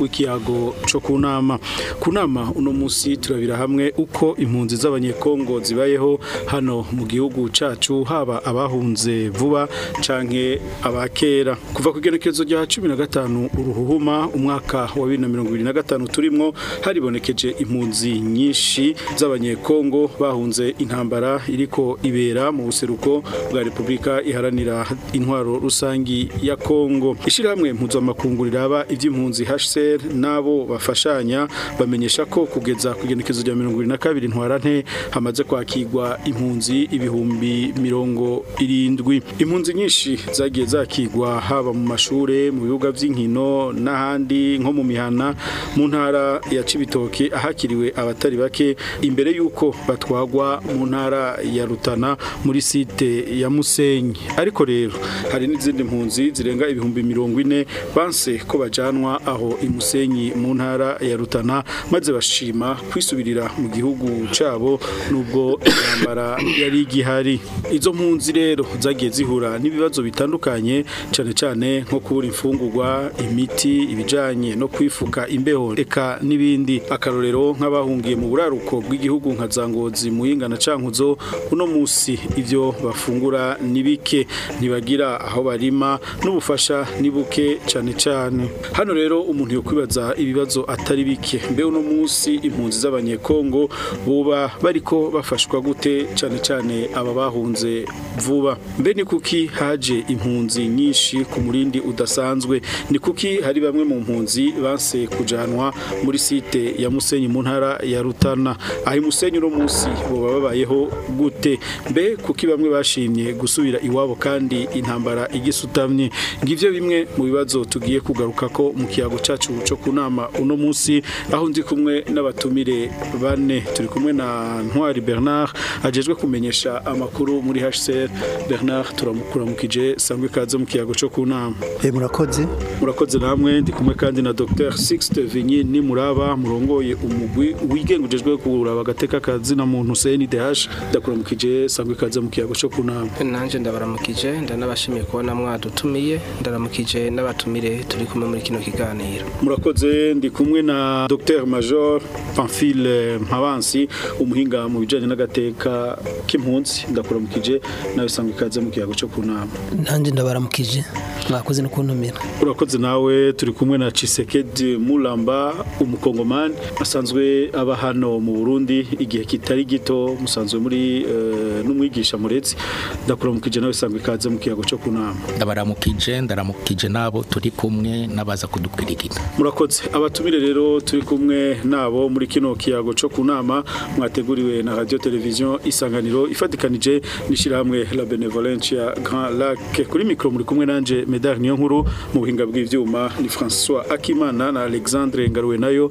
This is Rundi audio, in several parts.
w'ikiyago cyo kunama nama uno munsi turabira hamwe uko impunzi z'abanyekongo zibayeho hano mu gihugu cacu haba abahunze vuba canke abakera kuva ku igenekerezo rya 15 uruhuhuma umwaka wa 2025 turimwo haribonekeje impunzi nyinshi z'abanye Kongo bahunze intambara iriko ibera mu buseruko bwa Repubulika iharanira intwaro rusangi ya Kongo ishiramwe mpuzamakungu riraba iby'impunzi HCR nabo bafashanya bamenyesha ko kugeza ku igenekezo rya 2022 ntwarante hamaze kwakirwa impunzi ibihumbi mirongo irindwi impunzi nyinshi zagiye zakigwa haba mu mashure mu bibuga by'inkino n'ahandi nko mu mihana mu ntara ya Cibitoke ahakiriwe abatari bake imbere yuko batwagwa mu ntara ya rutana muri site ya musenyi ariko rero hari n'izindi mpunzi zirenga ibihumbi mirongo ine banse ko bajyanwa aho imusenyi mu ntara ya rutana maze bashima kwisubirira mu gihugu cyabo nubwo intambara yari igihari izo mpunzi rero zagiye zihura n'ibibazo bitandukanye cyane cyane nko kubura imfungurwa imiti ibijyanye no kwifuka imbeho reka n'ibindi akarorero nk'abahungiye mu buraruko bw'igihugu nka za ngozi muyinga na cankuzo uno munsi ibyo bafungura nibike bike ntibagira aho barima n'ubufasha nibuke cyane cyane hano rero umuntu yo kwibaza ibibazo atari bike mbe uno munsi impunzi z'abanyekongo buba bariko bafashwa gute cyane cyane aba bahunze vuba mbe ni kuki haje impunzi nyinshi ku murindi udasanzwe ni kuki hari bamwe mu mpunzi banse kujanwa muri site ya Musenyi mu ntara ya Rutana aho musenyi uri munsi bo babayeho gute mbe kuko bamwe bashimye gusubira iwabo kandi intambara igisutamye ngibyo bimwe mu bibazo tugiye kugaruka ko mu kiyago cyacu cyo kunama uno munsi aho ndi kumwe n'abatumire bane turi kumwe na Ntwari Bernard agejwe kumenyesha amakuru muri HCR Bernard turamukuramukije sangwe kaze mu kiyago cyo kunama eh, murakoze murakoze namwe ndi kumwe kandi na Dr Sixte Vinyi ni muraba murongoye umugwi wigengeje kuraba agateka reka akazi na muntu Hussein Dehash ndakuramukije sangwe kaze mu kiyago cyo kunama nanje ndabaramukije ndanabashimiye kubona mwadutumiye ndaramukije n'abatumire turi kumwe muri kino kiganiro murakoze ndi kumwe na Dr Major Pamphile Mpabansi umuhinga mu bijanye n'agateka k'impunzi ndakuramukije nawe sangwe kaze mu kiyago cyo kunama nanje ndabaramukije mwakoze no urakoze nawe turi kumwe na Chisekedi Mulamba umukongomani asanzwe aba hano mu Burundi igihe kitari gito musanzwe muri eh, n'umwigisha muretse ndakuramukije nawe sangwe ikaze mu kiyago cyo kunama ndabaramukije ndaramukije nabo turi kumwe n'abaza kudukwirigita murakoze abatumire rero turi kumwe nabo muri kino kiyago cyo kunama mwateguriwe na radio television isanganiro ifatikanije nishirahamwe la benevolencia Grand Lac kuri mikro muri kumwe nanje Medar niyo nkuru mu buhinga bw'ivyuma ni François Akimana na Alexandre Ngaruwe nayo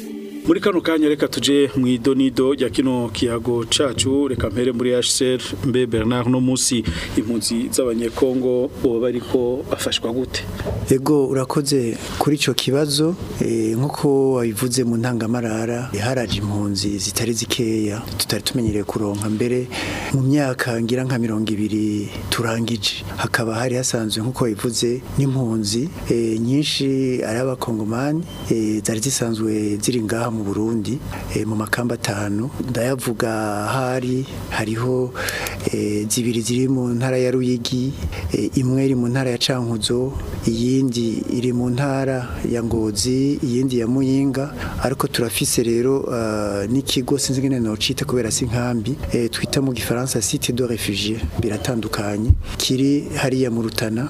muri kano kanya reka tuje mu idonido ya kino kiyago cacu reka mpere muri HCR mbe Bernard no musi impunzi z'abanyekongo bo bariko bafashwa gute Ego urakoze kuri ico kibazo eh, nkuko wabivuze mu ntangamarara iharaje impunzi zitari zikeya tutari tumenyereye kuronka mbere mu myaka ngira nka 200 turangije hakaba hari hasanzwe nkuko wabivuze n'impunzi eh, nyinshi ari abakongomani eh, zari zisanzwe ziri ngaha mu burundi eh, mu makamba atanu ndayavuga hari hariho eh, zibiri ziri mu ntara ya ruyigi eh, imwe iri mu ntara ya cankuzo iyindi iri mu ntara ya ngozi iyindi ya muyinga ariko turafise rero n'ikigo sinzi ngene nocita kubera si nkambi twita mu gifaransa site de refugie biratandukanye kiri hariya mu rutana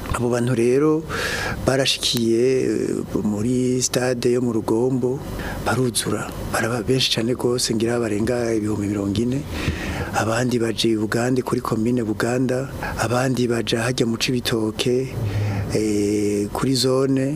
abo bantu rero barashikiye eh, muri stade yo mu rugombo baruzura baraba benshi cyane rwose ngira barenga ibihumbi mirongo ine abandi baje i bugande kuri komine buganda abandi baja hajya mu cibitoke Eh, kuri zone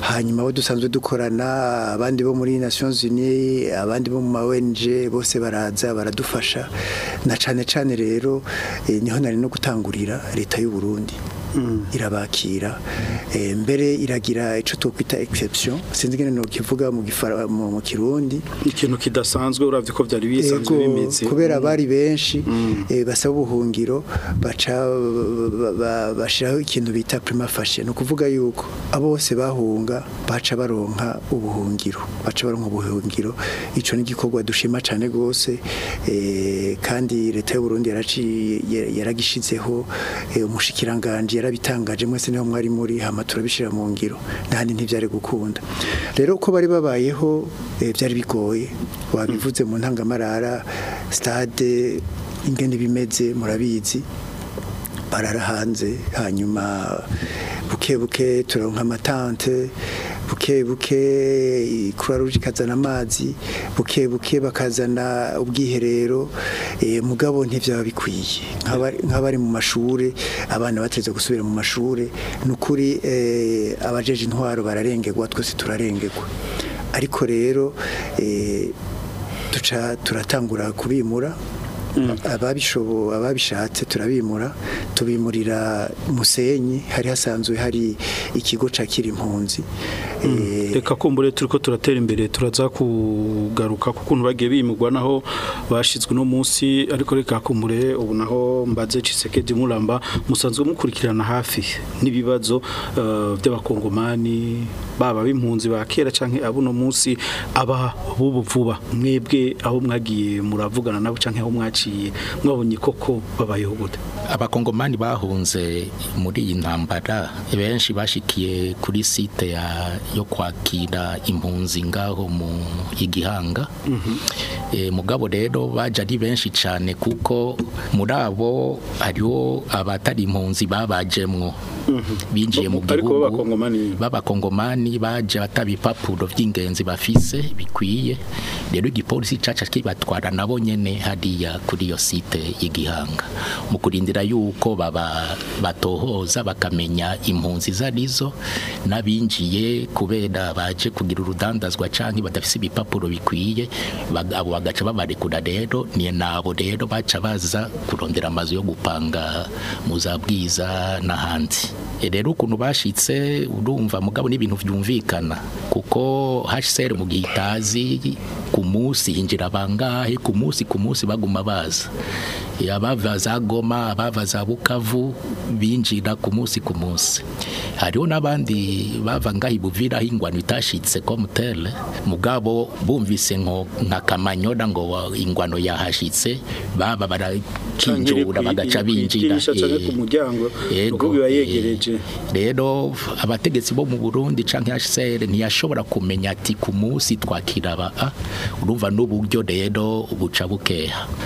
hanyuma abo dusanzwe dukorana abandi bo muri Nations Unies abandi bo mu ma bose baraza baradufasha na cyane cyane rero eh, niho nari no gutangurira leta y'u Burundi irabakira eh, mbere iragira icyo twakwita egisepsiyo sinzi ngo ni ukivuga mu kirundi ikintu kidasanzwe urabye ko byari bisanzwe bimitse kubera abari mm. benshi mm. eh, basaba ubuhungiro baca bashyiraho ikintu bita prima fashe no kuvuga yuko bose bahunga baca baronka ubuhungiro baca baronka ubuhungiro icyo ni igikorwa dushima cyane gose eh, kandi leta y'uburundi yaragishizeho umushikiranganje yarabitangaje mwese niho mwari muri hama turabishyira mu ngiro n'ahandi ntibyari gukunda rero uko bari babayeho byari eh, bigoye wabivuze mu ntangamarara sitade ingene bimeze murabizi barara hanze hanyuma buke buke turonka amatante buke buke kuraruje ikazana amazi buke buke bakazana ubwiherero eh, mugabo ntibyaba bikwiye nk'abari mu mashuri abana bateze gusubira mu mashuri n’ukuri ukuri eh, abajeje intwaro bararengerwa twese turarengegwa ariko rero eh, duca turatangura kubimura ababishatse turabimura tubimurira musenyi hari hasanzwe hari ikigo cya impunzi hmm. eh, reka kumbure turi turatera imbere turaza kugaruka ku kuntu bagiye bimugwa naho bashyizwe uno munsi ariko reka kumbure ubu naho mbaze cisekedi muramba musanzwe mukurikirana hafi n'ibibazo eh, by'abakongomani baba b'impunzi ba kera cyangwa abuno munsi aba bubu mwebwe aho mwagiye muravugana nabo canke aho mwaciye baciye mwabonye koko babayogoda abakongomani bahunze muri iyi ntambara benshi bashikiye kuri site ya yo kwakira impunzi ngaho mu igihanga mhm. eh, mugabo rero baje ari benshi cyane kuko muri abo hariho abatari impunzi babajemwo mhm. binjiye mu gihugu b'abakongomani baje batabipapuro by'ingenzi bafise bikwiye rero igipolisi caca kibatwara nabo nyene hariya kuri iyo site y'igihanga mu kurindira yuko baba batohoza bakamenya impunzi izo arizo n'abinjiye kubera baje kugira urudandazwa cyangwa badafite ibipapuro bikwiye abo bagaca babarekura rero ni nabo rero baca baza kurondera amazu yo gupanga mu za bwiza n'ahandi e, rero ukuntu bashyitse urumva mugabo n'ibintu byumvikana kuko hsr mu gihe itazi ku munsi hinjira bangahe ku munsi ku munsi baguma baza abava za goma abava za bukavu binjira ku munsi ku munsi hariho n'abandi bava ngahi buvira ingwano itashitse komutere mugabo bumvise ngo nka kamanyora ngo ingwano yahashitse baba baracinjura bagaca binjira eh, eh, rero abategetsi bo mu burundi cyangwa hsr ntiyashobora kumenya ati ku munsi twakira ah? urumva n'uburyo rero buca bukeha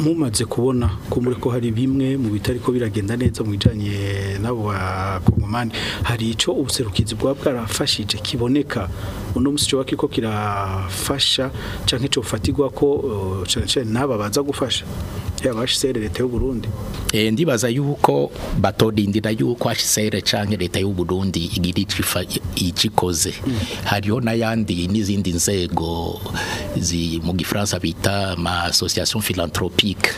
mumaze kubona ko muri ko hari bimwe mu bitari ko biragenda neza mu bijanye nabo bakongomani hari icyo ubuserukizi bwa bwarafashije kiboneka uno munsi cyo kiko kirafasha canke cyo fatigwa ko uh, cyane cyane gufasha yabashise leta y'u Burundi eh ndibaza yuko batodindira yuko ashise canke leta y'u Burundi igiri icikoze mm. hariho nayandi n'izindi nzego zi mu gifaransa bita ma association philanthropique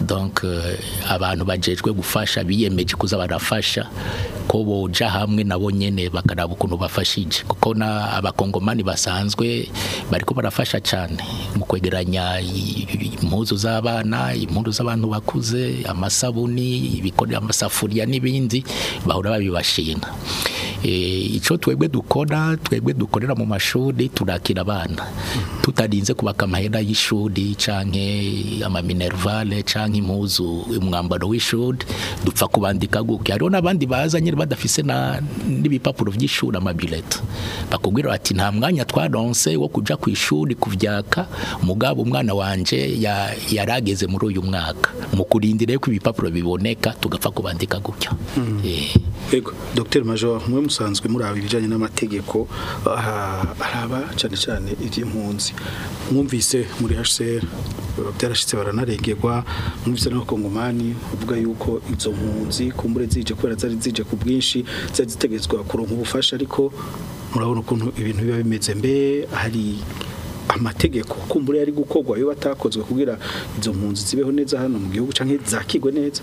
donc eh, abantu bajejwe gufasha biyemeje kuza barafasha ko boja hamwe nabo nyene bakaraba ukuntu bafashije kuko na abako abakongomani basanzwe bariko barafasha cyane mu kwegeranya impuzu z'abana impuzu z'abantu bakuze amasabuni ibikorera amasafuriya n'ibindi bahora babibashinga. Eh, icyo twegwe dukora twegwe dukorera mu mashuri turakira abana tutadinze kubaka amahera y'ishuri cyangwa amaminerivare cyangwa impuzu umwambaro w'ishuri dupfa kubandika gutya hariho n'abandi baza badafise na n'ibipapuro by'ishuri amabireta bakubwira ati nta mwanya twaronse wo kujya ku ishuri kubyaka mugabo umwana wanjye yarageze muri uyu mwaka mu kurindira ko ibipapuro biboneka tugapfa kubandika gutya yego mm. eh. dr major musanzwe muraba ibijyanye n'amategeko araba cyane cyane iby'impunzi mwumvise muri HCR byarashyitse baranarengerwa mwumvise n'abakongomani bavuga yuko izo mpunzi kumbure zije kubera zari zije ku bwinshi zari zitegerezwa kuronka ubufasha ariko murabona ukuntu ibintu biba bimeze mbe hari amategeko kumbura yari gukogwa iyo batakozwe kugira izo mpunzi zibeho neza hano mu gihugu cyangwa zakigwe neza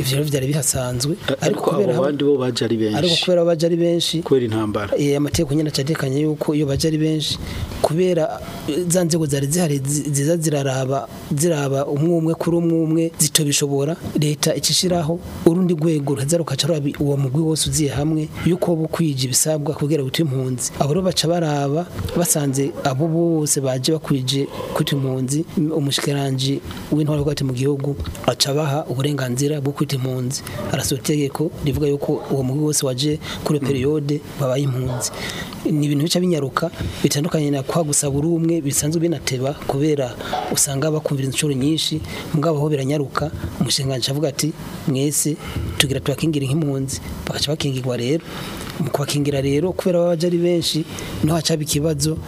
ibyo rero byari bihasanzwe ariko kubera abandi bo baje ari benshi ariko kubera baje ari benshi kubera intambara eh amategeko nyine acatekanye yuko iyo baje ari benshi kubera za nzego zari zihari ziza ziraraba ziraba umwe umwe kuri umwe umwe zitobishobora leta ikishiraho urundi rwego rukazarukaca uwo uwo mugwi wose uziye hamwe yuko uba ukwije ibisabwa kugira ngo impunzi abo rero baca baraba basanze abo bose baje bakwije kwita impunzi umushyikiranji w'intore rwagati mu gihugu aca baha uburenganzira bwo kwita impunzi arasohora itegeko rivuga yuko uwo mugwi wose waje kuri mm. periyode babaye impunzi ni ibintu bica binyaruka bitandukanye na kwa gusa buri umwe bisanzwe binateba kubera usanga bakumvira inshuro nyinshi mugabo ho biranyaruka umushinga avuga ati mwese tugira turakingira nk'impunzi participar aqui em Guareiro. kwakingira rero kubera baba ari benshi niho hacaba ikibazo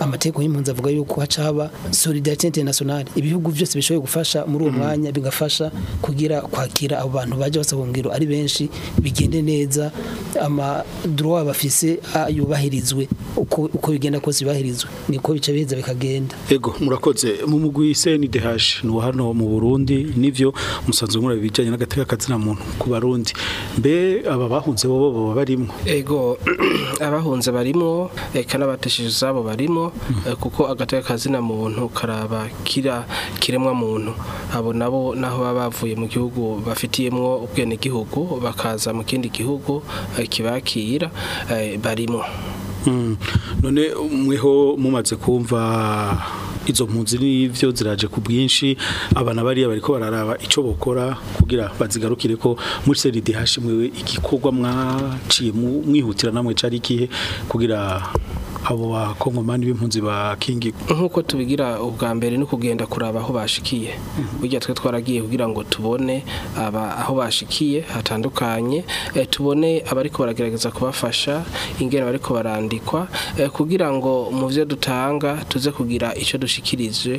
amategeko y'impunzi avuga yuko hacaba solidarite internationale ibihugu byose bishoboye gufasha muri uwo mm. mwanya bigafasha kugira kwakira abo bantu bajya basabungiro ari benshi bigende neza amadrowa bafise yubahirizwe uko bigenda kose yubahirizwe niko bica biheza bikagenda ego murakoze mu mugwi CNDH ni hano mu Burundi nivyo musanzwe muri bijanye n'agateka kazina muntu ku barundi mbe aba bahunze bo bo barimo ego abahunze barimo eka n'abatesheje zabo barimo mm. kuko agateka kazina muntu akaraba kira kiremwa muntu abo nabo naho baba bavuye mu gihugu bafitiyemwo ubwenegihugu bakaza mu kindi gihugu eh, kibakira eh, barimo hmm. none mweho mumaze kumva izo mpunzi n'ibyo ziraje ku bwinshi abana bariya bariko bararaba icyo bokora kugira bazigarukire ko muri seridihashimwe igikorwa mwaciye mwihutira namwe cari ikihe kugira abo bakongomani b'impunzi bakingiwe nk'uko tubigira ubwa mbere no kugenda kuraba aho bashikiye burya twe twaragiye kugira ngo tubone aho bashikiye hatandukanye eh, tubone abariko baragerageza kubafasha ingene bariko barandikwa eh, kugira ngo mu byo dutanga tuze kugira icyo dushikirije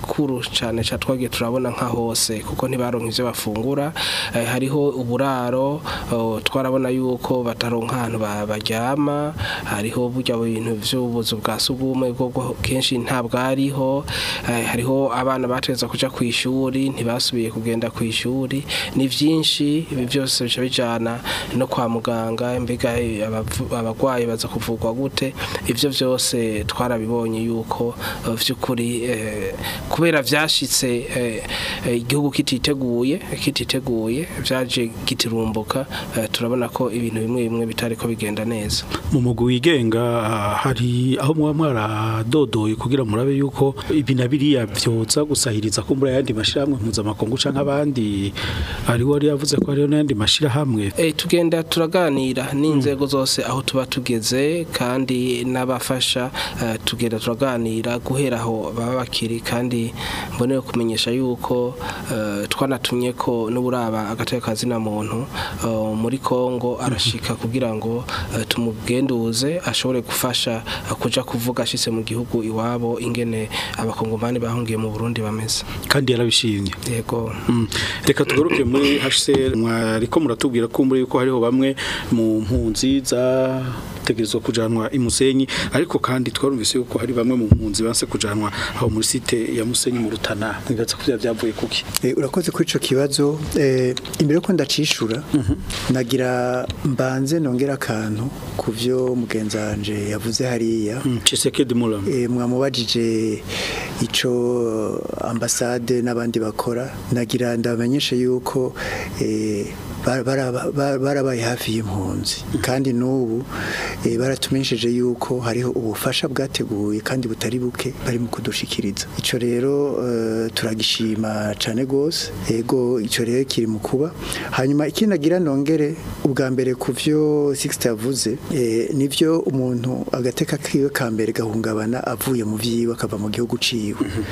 kikuru cyane catwagiye turabona nka hose kuko ntibaronka ivyo bafungura e, hariho uburaro twarabona yuko bataronka ahantu baryama hariho burya bintu vy'ubuzu bwa sugumwe bwo kenshi ntabwo ariho hariho eh, hariho abana bategeza kujya ku ishuri ntibasubiye kugenda ku ishuri ni byinshi byose bica bijyana no kwa muganga mbega abagwayi baza kuvugwa gute ibyo byose twarabibonye yuko by'ukuri eh, eh, kubera byashyitse igihugu kititeguye kititeguye byaje gitirumbuka turabona ko ibintu bimwe bimwe bitariko bigenda neza mu mugwi wigenga ah, hari aho muba mwaradodoye kugira murabe yuko ko ibi na biriya byoza gusahiriza ko muri ayandi mpuza mpuzamakungu cyangwa abandi ari wari yavuze ko hariho n'ayandi mashyirahamwe eh, tugenda turaganira n'inzego zose aho tuba tugeze kandi n'abafasha eh, tugenda turaganira guhera aho baba bakiri kandi mboneye kumenyesha yuko eh, twanatumye ko n'uburaba agateka kazina muntu muri Kongo arashika kugira ngo tumugenduze ashobore gufasha kuja kuvuga ashitse mu gihugu iwabo ingene abakongomani bahungiye mu Burundi bameze kandi yarabishimye yego mm. reka tugaruke muri HCR mwariko muratubwira ko muri yuko hariho bamwe mu mpunzi za bategerezwa kujanwa i Musenyi ariko kandi twarumvise yuko hari bamwe mu mpunzi banse kujanwa aho muri site ya Musenyi mu Rutana nibatsa kugira byavuye kuki eh, urakoze kuri ico kibazo eh, imbere yuko ndacishura mm -hmm. nagira mbanze nongera akantu kuvyo mugenzanje yavuze hariya mm, Chisekedi Mulamba eh, mwamubajije ico ambasade n'abandi bakora nagira ndabamenyeshe yuko eh, barabaye hafi y'impunzi kandi n'ubu eh, baratumenyesheje yuko hariho ubufasha bwateguye kandi butari buke bari mu kudushikiriza icyo rero eh, turagishima cyane rwose yego icyo rero kiri mu kuba hanyuma ikinagira nongere ubwa mbere ku byo sigisita yavuze eh, nibyo umuntu agateka kiwe ka mbere gahungabana avuye mu byiwe akava mu gihugu ciwe mm-hmm.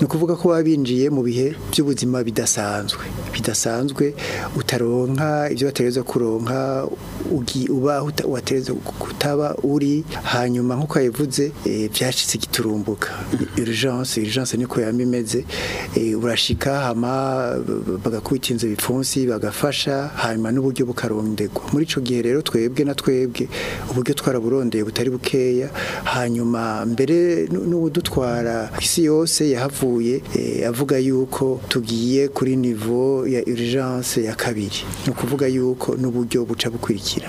ni ukuvuga ko wabinjiye mu bihe by'ubuzima bidasanzwe bidasanzwe utaronka baronka ibyo batereza kuronka uba watereza kutaba uri hanyuma nk'uko yavuze byacitse eh, giturumbuka urgence urgence niko yamimeze imeze eh, urashika hama bagakubita inzu bipfunsi bagafasha hanyuma n'uburyo bukarondegwa muri icyo gihe rero twebwe na twebwe uburyo twaraburondeye butari bukeya hanyuma mbere n'ubudutwara isi yose yahavuye eh, avuga yuko tugiye kuri nivo ya urgence ya kabiri ni ukuvuga yuko n'uburyo buca bukurikira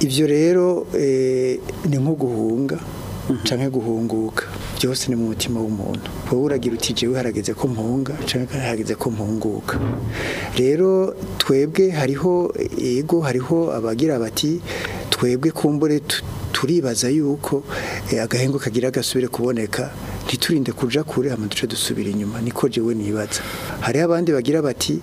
ibyo rero eh, ni nko guhunga canke guhunguka byose ni mu mutima w'umuntu wowe uragira uti jewe harageze ko mpunga canke harageze ko mpunguka rero twebwe hariho ego hariho abagira bati twebwe kumbure turibaza yuko eh, agahengo kagira gasubire kuboneka ntiturinde kuja kure hama duce dusubira inyuma niko jewe nibaza Hari abandi bagira bati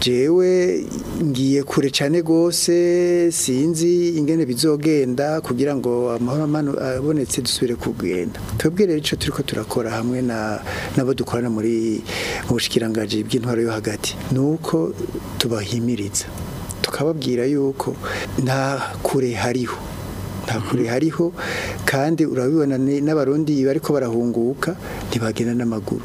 jewe ngiye kure cyane gose sinzi ingene bizogenda kugira ngo amahoro abonetse dusubire kugenda twebwe rero ico turiko turakora hamwe na nabo dukorana muri mushikirangaje bushikiranganje yo hagati nuko tubahimiriza tukababwira yuko nta kure hariho nta kure hariho kandi urabibona n'abarundi bariko barahunguka ntibagenda n'amaguru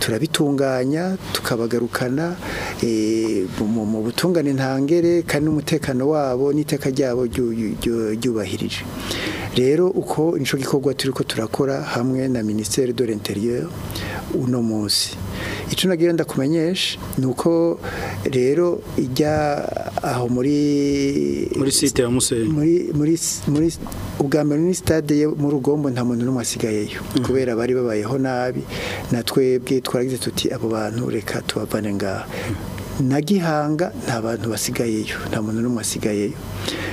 turabitunganya tukabagarukana eh, mu butungane ntangere kandi n'umutekano wabo n'iteka ryabo ryubahirije rero uko nico gikorwa turi turakora hamwe na ministere de l'intérieur uno munsi ico nagira ndakumenyesha nuko rero ijya aho muri muri site ya Musenyi muri muri muri ubwa ni stade mu rugombo nta muntu n'umwe asigayeyo mm. kubera bari babayeho nabi na twebwe twaragize tuti abo bantu reka tubavane ngaha mm. na gihanga nta bantu basigayeyo nta muntu n'umwe asigayeyo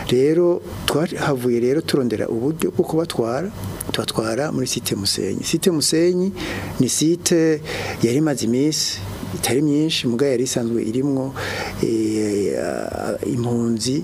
rero twahavuye rero turondera uburyo bwo kubatwara tubatwara muri site musenyi site musenyi ni site yari imaze iminsi itari myinshi muga yari isanzwe irimwo eh, impunzi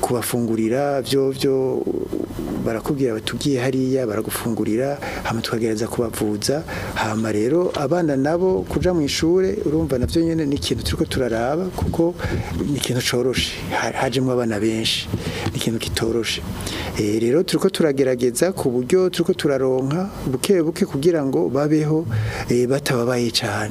kubafungurira byo byo barakubwira batugiye hariya baragufungurira hama tukagereza kubavuza hama rero abana nabo kuja mu ishure urumva navyo nyene ni ikintu turiko turaraba kuko ni ikintu coroshe hajemwo abana benshi ni ikintu kitoroshe Eh, rero turi turagerageza ku buryo turi turaronka buke buke kugira ngo babeho eh, batababaye cyane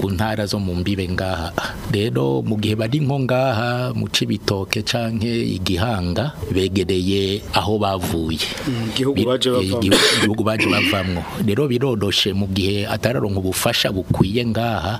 ku ntara zo mu mbibe ngaha rero mu gihe bari nko ngaha mu cibitoke canke igihanga begereye aho bavuye mm, igihugu baje bavamwo rero birodoshe mu gihe atararonka ubufasha bukwiye ngaha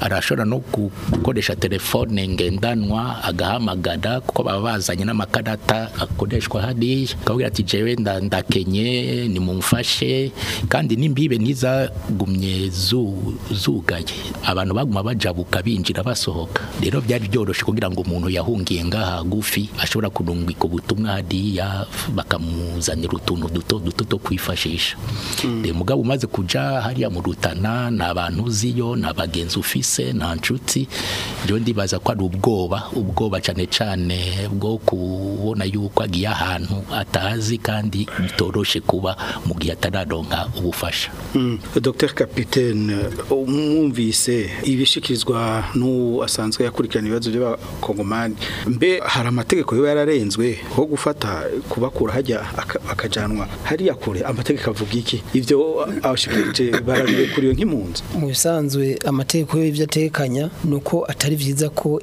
arashobora no gukoresha telefone ngendanwa agahamagara kuko baba bazanye n'amakarata akoreshwa hariya akabwira ati jewe ndakenye nimumfashe kandi n'imbibe ntizagumye zu bugaye abantu baguma bajabuka binjira basohoka rero byari byoroshye kugira ngo umuntu yahungiye ngaha hagufi ashobora kurungika ubutumwa hariya bakamuzanira utuntu duto duto two kwifashisha hmm. rero mugabo umaze kuja hariya mu rutana nta bantu uziyo nta bagenzi ufise nta nshuti rero ndibaza ko ari ubwoba ubwoba cyane cyane bwo kubona yuko agiye ahantu atazi kandi bitoroshye kuba mu gihe atararonka ubufasha hmm. dr capitaine mwumvise ibishikirizwa n'uwo asanzwe yakurikirana ibibazo by'abakongomani mbe hari amategeko yo yararenzwe ho gufata kubakura hajya akajanwa hariya kure amategeko avuga iki ibyo abashikirije barabikuriwe nk'impunzi mu bisanzwe amategeko y'ibyo atekanya nuko atari byiza ko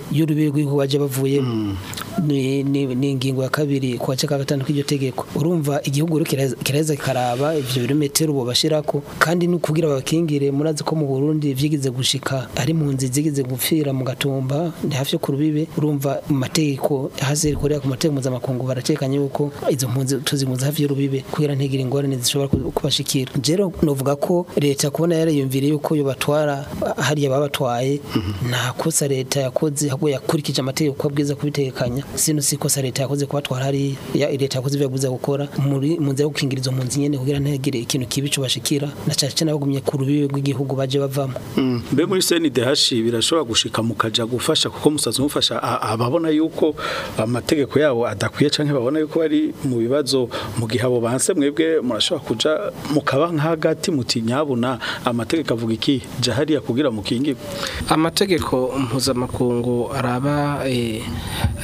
y'urubibi rw'ibihugu baje bavuye hmm. ni ingingo ya kabiri ku gace ka gatanu k'iryo tegeko urumva igihugu kiraheza kikaraba ibyo birometero bashirako kandi ni kugira abakingire murazi ko mu Burundi vyigize gushika ari impunzi zigize gupfira mu gatumba ni hafi yo kurubibe urumva mateka amategeko haziri korea ku mategeko mpuzamakungu barakekanye yuko izo mpunzi tuzimpunzi hafi y'urubibe kugira ntigire ingorane zishobora kubashikira rero novuga ko leta kubona yariyumvire yuko yobatwara hariya babatwaye mhm. nta kosa leta yakoze ahubwo yakurikije amategeko ko abwiza kubitekanya sino si kosa leta yakoze kubatwara hariya leta yakoze ibyo yaguze gukora muri mu nzira yo gukingira izo mpunzi nyene kugira ntigire ikintu kibi cyo bashikira na cyane cyane bagumye ku rubibe rw'igihugu baje bavamo mm. mbe muri CNDH birashobora gushika mukaja gufasha kuko musaza mufasha ababona yuko yuko amategeko yabo adakwiye cyangwa babona yuko ari mu bibazo mu gihe abo banse mwebwe murashobora kuja mukaba nk'agati muti nyabuna amategeko avuga iki jahari hariya kugira mukingirwe amategeko mpuzamakungu araba eh,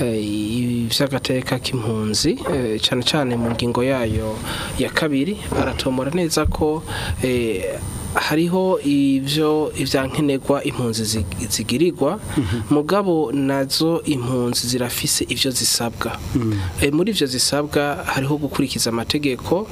eh, iby'agateka k'impunzi eh, cyane cyane mu ngingo yayo ya kabiri aratomora neza ko hariho ibyo ibyankenerwa impunzi zigirirwa mhm. mugabo nazo impunzi zirafise ibyo zisabwa mhm. eh, muri ibyo zisabwa hariho gukurikiza amategeko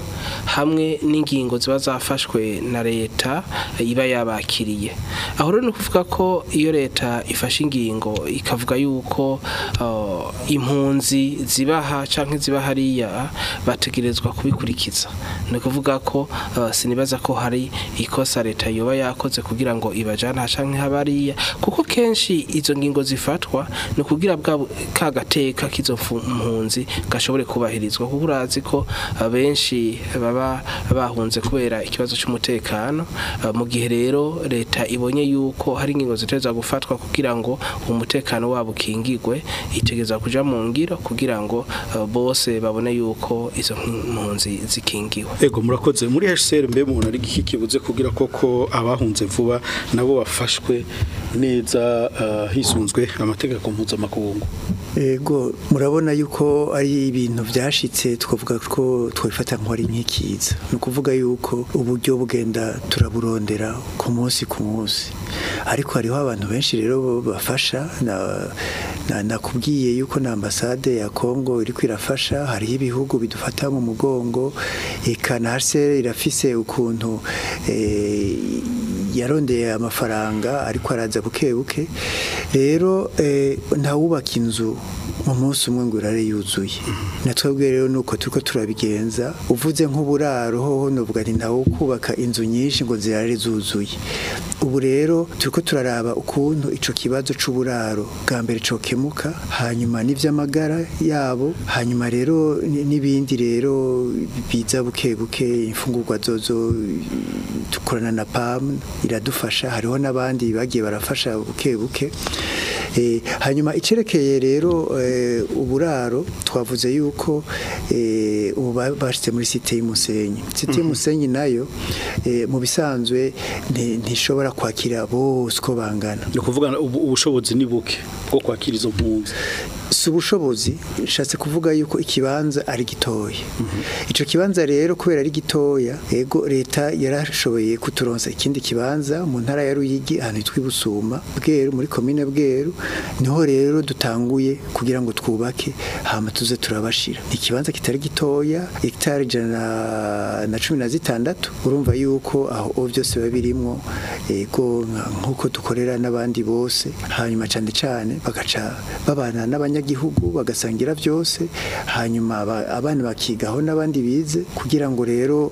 hamwe n'ingingo ziba zafashwe na leta eh, iba yabakiriye aho rero ni ukuvuga ko iyo leta ifashe ingingo ikavuga yuko oh, impunzi zibaha cyangwa ziba hariya bategerezwa kubikurikiza ni kuvuga ko oh, sinibaza ko hari ikosa amakosa leta yoba yakoze kugira ngo ibajyane ahantu nk'abariya kuko kenshi izo ngingo zifatwa ni bwa ka gateka k'izo mpunzi gashobore kubahirizwa kuko urazi ko abenshi baba bahunze kubera ikibazo cy'umutekano mu gihe rero leta ibonye yuko hari ingingo ziteza gufatwa kugira ngo umutekano wabo ukingigwe itegeza kujya mu ngiro kugira ngo eh, bose babone yuko izo mpunzi zikingiwe ego murakoze muri hsr mbe mubona ari iki kibuze kugira bwo abahunze vuba nabo bafashwe neza eh, hisunzwe amategeko mpuzamakungu yego murabona yuko ari ibintu byashitse twavuga ko twifata nk'uwari nkikiza ni ukuvuga yuko uburyo bugenda turaburondera ku munsi ku munsi ariko hariho abantu benshi rero bafasha na nakubwiye yuko na ambasade ya kongo iri kwirafasha hariho ibihugu bidufata mu mugongo eka na irafise ukuntu eh, Eh, yarondeye amafaranga ariko araza buke buke rero eh, ntawubaka inzu umunsi umwe ngo urare yuzuye na rero ni uko turiko turabigenza uvuze nk'uburaro hoho nuvuga nti ntawe kubaka inzu nyinshi ngo zirare zuzuye ubu rero turiko turaraba ukuntu icyo kibazo cy'uburaro bwa mbere cokemuka hanyuma n'ibyamagara yabo hanyuma rero n'ibindi rero biza buke buke imfungurwa zozo dukorana na PAM iradufasha hariho n'abandi bagiye barafasha buke buke eh, hanyuma icerekeye rero eh, uburaro twavuze yuko eh, ubu bashyize muri site y'umusenyi site mhm. y'umusenyi nayo eh, mu bisanzwe ntishobora kwakira bose uko bangana ni ukuvuga ubushobozi ni buke bwo kwakira izo mpunzi si ubushobozi kuvuga yuko ikibanza ari gitoya icyo kibanza rero kubera ari gitoya ego leta yarashoboye kuturonsa ikindi kibanza mu ntara ya ruyigi ahantu hitwa ibusuma bweru muri komine bweru niho rero dutanguye kugira ngo twubake hama tuze turabashira ikibanza kitari gitoya hegitari ijana na cumi na zitandatu urumva yuko aho byose biba birimo ego nk'uko dukorera n'abandi bose hanyuma cyane cyane bagaca babana n'abanya abanyagihugu bagasangira byose hanyuma abana bakigaho n'abandi bize kugira ngo rero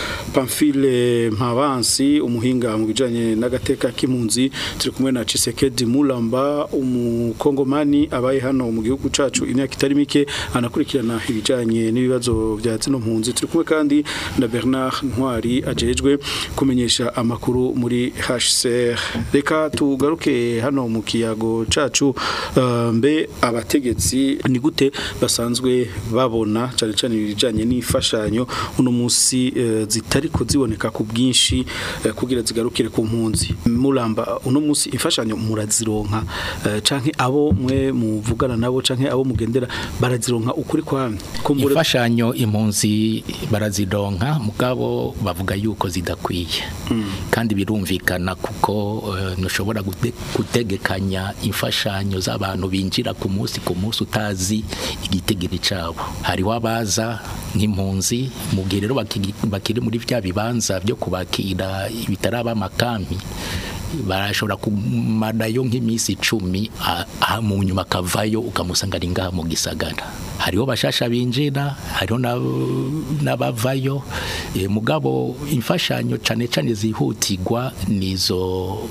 pamphile mpabansi umuhinga mu bijyanye n'agateka k'impunzi turi kumwe na cisekedi mulamba umukongomani abaye hano mu gihugu cyacu imyaka itari mike anakurikirana ibijyanye n'ibibazo bya zino mpunzi turi kumwe kandi na Bernard Ntwari ajejwe kumenyesha amakuru muri HCR reka tugaruke hano mu kiyago cacu uh, mbe abategetsi ni gute basanzwe babona cyane cyane ibijanye n'ifashanyo uno munsi uh, zitari kuziboneka ku bwinshi uh, kugira zigarukire ku mpunzi muramba uno munsi ifashanyo murazironka canke abo mwe muvugana nabo canke abo mugendera barazironka ukuri kwamwe ifashanyo impunzi barazidonka mugabo bavuga yuko zidakwiye mm. kandi birumvikana kuko eh, ntushobora gutegekanya imfashanyo z'abantu binjira ku munsi ku munsi utazi igitegere cyabo hariho abaza nk'impunzi mu gihe rero bakiri muri bya bibanza byo kubakira bitaraba amakambi barashobora kumarayo nk'iminsi icumi mu nyuma kavayo ukamusanga ari ngaha mu gisagara hariho bashasha binjira hariho n'abavayo e, mugabo imfashanyo cyane cyane zihutirwa nizo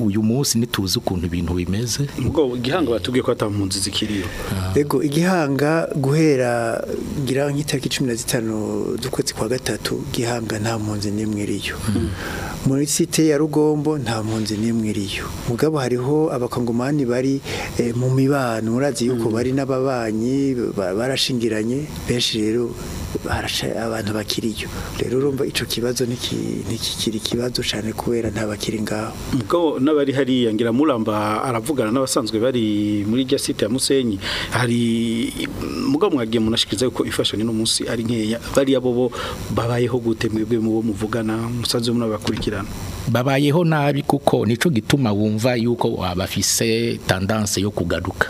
uyu munsi nituzi ukuntu ibintu bimeze ubwo igihanga batubwiye ko atampunzi zikiriyo ah. yego igihanga guhera ngira nk'itariki 15 dukwetse kwa gatatu gihanga nta munzi n'imwe iriyo mm. muri site ya rugombo nta mpunzi n'imwe iriyo mugabo hariho abakangoma abakongomani bari eh, mu mibano urazi yuko mm. bari n'ababanyi barashingiranye benshi rero abantu bakiriyo rero urumva icyo kibazo ntikikiri ikibazo cyane kubera ntabakiri ngaho mugabo n'abari hariya ngira muramba aravugana n'abasanzwe bari muri rya site ya musenyi hari mugabo mwagiye munashikiriza yuko ifashanyo n'umunsi ari nkeya bariya bo babayeho gute mwebwe mu bo muvugana musanzwe munabakurikirana babayeho nabi kuko nico gituma wumva yuko abafise tendance yo kugaduka.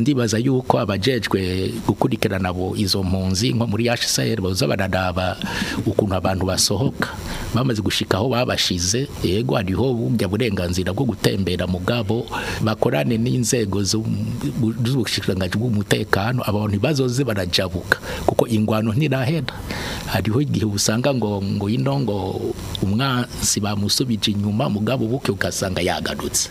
ndibaza yuko abajejwe gukurikirana nabo izo mpunzi nko muri HCR baza bararaba ukuntu abantu basohoka bamaze gushika aho babashize yego hariho bujya burenganzira bwo gutembera mu bwabo bakorane n'inzego z'ubushikiranganji bw'umutekano abantu ntibazoze barajabuka kuko ingwano ntirahera hariho igihe usanga ngo ngo ino ngo umwansi bamusubije inyuma mugabo buke ugasanga yagarutse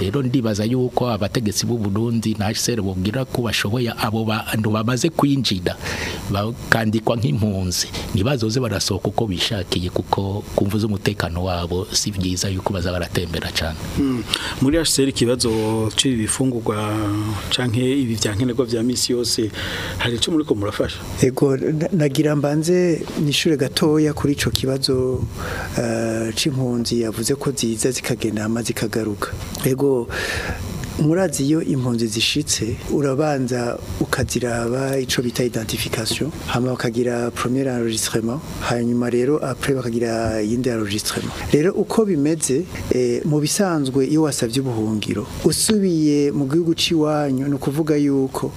rero ndibaza yuko abategetsi b'u Burundi nashere bubwira ko bashoboye abo bantu bamaze kwinjira bakandikwa nk'impunzi ntibazoze barasohoka uko bishakiye kuko kumvuza umutekano wabo si byiza yuko baza baratembera cyane hmm. muri HCR ikibazo cy'ibi bifungurwa canke ibi byankenerwa bya misi yose hari cyo muri ko murafasha ego nagira mbanze nishure gatoya kuri ico kibazo uh, c'impunzi yavuze ko ziza zikagenda hama zikagaruka ego murazi iyo impunzi zishitse urabanza ukaziraba ico bita identification hama bakagira premier enregistrement hanyuma rero après bakagira yindi enregistrement rero uko bimeze eh, mu bisanzwe iyo wasavye ubuhungiro usubiye mu gihugu ciwanyu ni ukuvuga yuko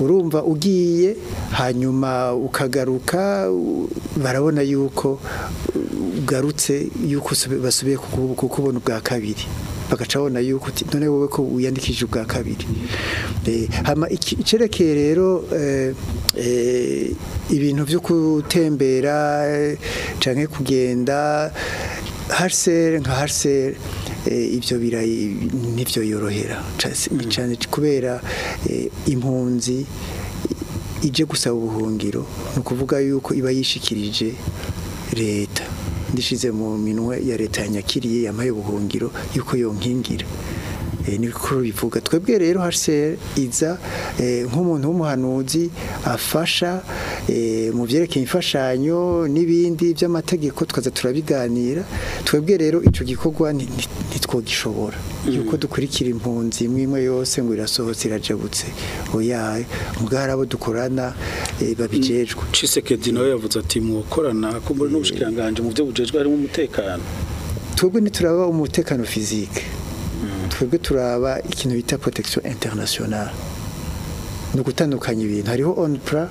urumva ugiye hanyuma ukagaruka barabona yuko ugarutse yuko basubiye kukubona ubwa kabiri bagaca babona yuko none wowe ko wiyandikije ubwa kabiri eh, ikerekeye rero eh, eh, ibintu byo gutembera cyangwa kugenda harisere nka harisere ibyo birayi n'ibyo yorohera cyane mm. kubera impunzi ije gusaba ubuhungiro ni ukuvuga yuko iba yishikirije leta ndishize mu minwe ya leta yanyakiriye yampaye ubuhungiro yuko yonkingira Eh, niko bivuga twebwe rero hcr iza eh, nk'umuntu w'umuhanuzi afasha eh, mu byerekeye imfashanyo n'ibindi by'amategeko tukaza turabiganira twebwe rero icyo gikorwa ntitwogishobora mm. yuko dukurikira impunzi imwe imwe yose ngo irasohotse irajabutse oya ubwo abo dukorana babijejwe cisekedi mm. nawe yavuze ati mwakorana kumbura n'ubushikiranganje mu byo bujejwe harimo umutekano twebwe ntituraba umutekano fizike twebwe turaba ikintu bita protection international ni ugutandukanya ibintu hariho onipura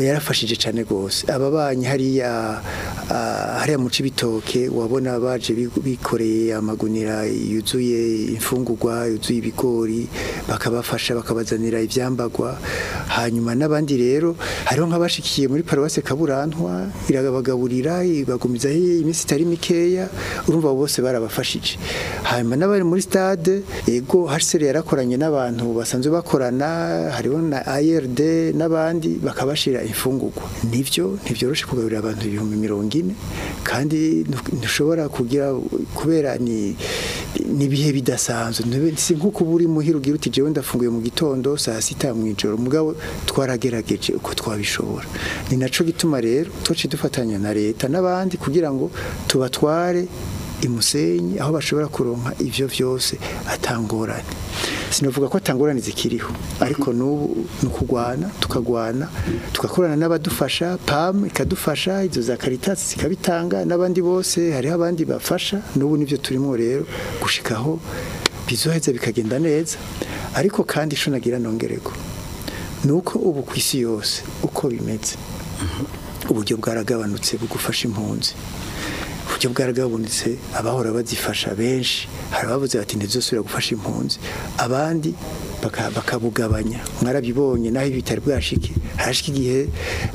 yarafashije cyane rwose aba banyi hariya hariya mu cibitoke wabona baje bikoreye amagunira yuzuye imfungugwa yuzuye ibigori bakabafasha bakabazanira ibyambagwa hanyuma n'abandi rero hariho nk'abashikiye muri paruwase kaburantwa irabagaburira bagumizaho iminsi itari mikeya urumva bose barabafashije hanyuma n'abari muri stade yego hariseri yarakoranye n'abantu basanzwe bakora rana hariho na ARD n'abandi bakabashira imfungurwa nibyo ntivyoroshe kugaburira abantu ibihumbi mirongo ine kandi ntushobora kugira kubera ni nibihe bidasanzwe si nko kuburi muhira ugira uti jewe ndafunguye mu gitondo saa sita mu ijoro mugabo twaragerageje uko twabishobora ni naco gituma rero twaciye dufatanya na leta n'abandi kugira ngo tubatware imusenyi aho bashobora kuronka ibyo byose atangorane sinavuga ko atangorane zikiriho ariko n'ubu ni ukugwana tukagwana tugakorana n'abadufasha pamu ikadufasha izo za karitasi zikabitanga n'abandi bose hariho abandi bafasha n'ubu nibyo turimo rero gushikaho bizoheze bikagenda neza ariko kandi ishunagira nongerego Nuko ubu ku isi yose uko bimeze uburyo bwaragabanutse bugufasha impunzi uburyo bwaragabunitse abahora bazifasha benshi hari abavuze bati ntizosubira gufasha impunzi abandi bakabugabanya mwarabibonye naho ibi bitari bwashike harashika igihe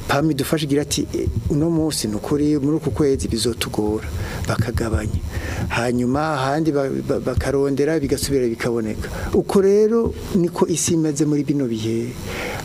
pami dufashe igira ati uno munsi ni ukuri muri uku kwezi bizotugora bakagabanya hanyuma ahandi bakarondera bigasubira bikaboneka uko rero niko isi imeze muri bino bihe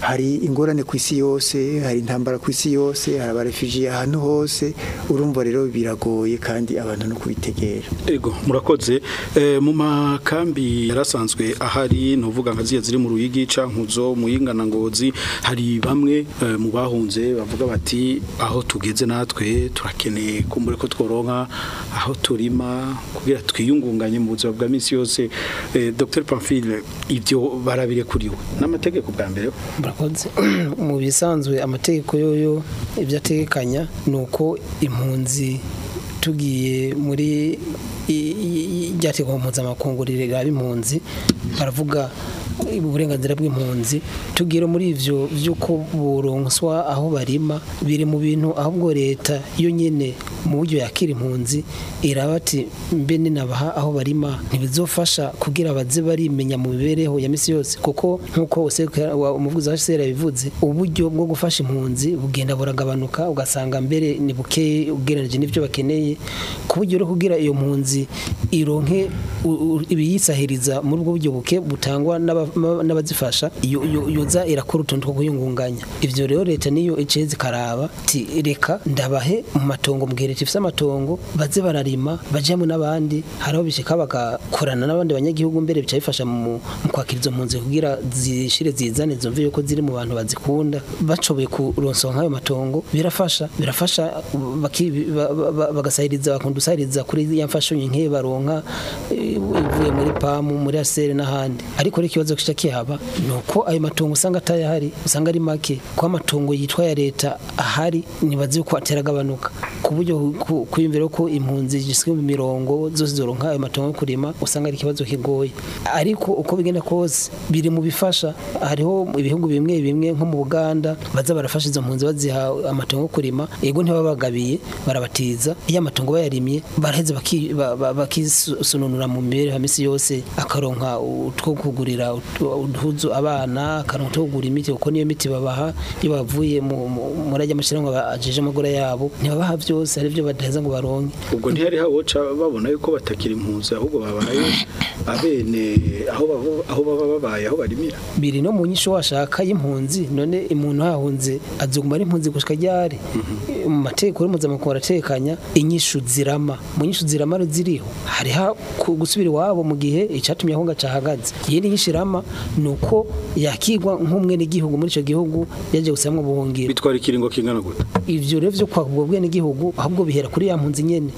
hari ingorane ku isi yose hari intambara ku isi yose hari abarefugiye ahantu hose urumva rero biragoye kandi abantu no kubitegera ego murakoze eh, mu makambi yarasanzwe ahari ntuvuga nka ziri mu ruyigi cankuzo mu yinganangozi hari bamwe eh, mu bahunze bavuga bati aho tugeze natwe turakeneye kumbure ko tworonka aho turima kugira twiyungunganye mu buzima bwa minsi yose eh, Dr Pamphile ibyo barabire kuri we n'amategeko bwa mbere murakoze mu bisanzwe amategeko yoyo ibyo ategekanya ni uko impunzi tugiye muri rya teko mpuzamakungu rirera impunzi baravuga uburenganzira bw'impunzi tugire muri ibyo byuko boronswa aho barima biri mu bintu ahubwo leta yo nyine mu buryo yakira impunzi irabati mbe ninabaha aho barima ntibizofasha kugira baze barimenya mu mibereho ya misi yose kuko nkuko umuvugizi wa sera bivuze uburyo bwo gufasha impunzi bugenda buragabanuka ugasanga mbere ni bukeye ugereranije n'ivyo bakeneye kuburyo rero kugira iyo mpunzi ironke ibiyisahiriza muri ubwo buryo buke butangwa n'abazifasha yoza irakora utuntu two kuyungunganya ibyo rero leta niyo iciye zikaraba iti reka ndabahe mu matongo mbwira tifise amatongo baze bararima bajemo n'abandi haraho bishika bagakorana n'abandi banyagihugu mbere bicayifasha bifasha mu kwakira izo mpunzi kugira zishire zizane zumve yuko ziri mu bantu bazikunda bacoboye kuronsonka ayo matongo birafasha birafasha bagasahiriza bakunda usahiriza kuri ya mfashanyo nke baronka ivuye muri pamu muri asere n'ahandi ariko ari ikibazo agaciro kihaba ni ayo matongo usanga atayahari usanga ari make kuko amatungo yitwa ya leta ahari ntibazi ko atera agabanuka ku buryo kwiyumvira ko impunzi ziswe mu mirongo zose zoronka ayo matungo yo kurima usanga ari ikibazo kigoye ariko uko bigenda kose biri mu bifasha hariho ibihugu bimwe bimwe nko mu Buganda baza barafasha izo mpunzi baziha amatungo yo kurima yego ntibabagabiye barabatiza iyo amatungo bayarimye baraheze bakisununura mu mibereho ya minsi yose akaronka utwo kugurira uduhuzu abana akantu imiti uko niyo miti babaha iyo bavuye muri ajya amashyirahamwe bajeje amagura yabo ntibabaha byose ari ibyo badaheza ngo baronke ubwo ntihari hawoca babona yuko batakira impunzi ahubwo babaye abene aho baba babaye aho barimira biri no mu nyisho washaka y'impunzi none umuntu hahunze azuguma ari impunzi gushika ryari mhm. mu mategeko mpuzamahanga baratekanya inyishu zirama mu nyishu zirama ziriho hariho gusubira iwabo mu gihe icatumye aho ngacahagaze iyi ni irama yakigwa nk'umwe n'igihugu muri icyo gihugu yagiye gusabamo ubuhungiro bitwara ikiringo kingana gute ibyo rero byo kwagurwa bwene igihugu ahubwo bihera kuri ya mpunzi nyene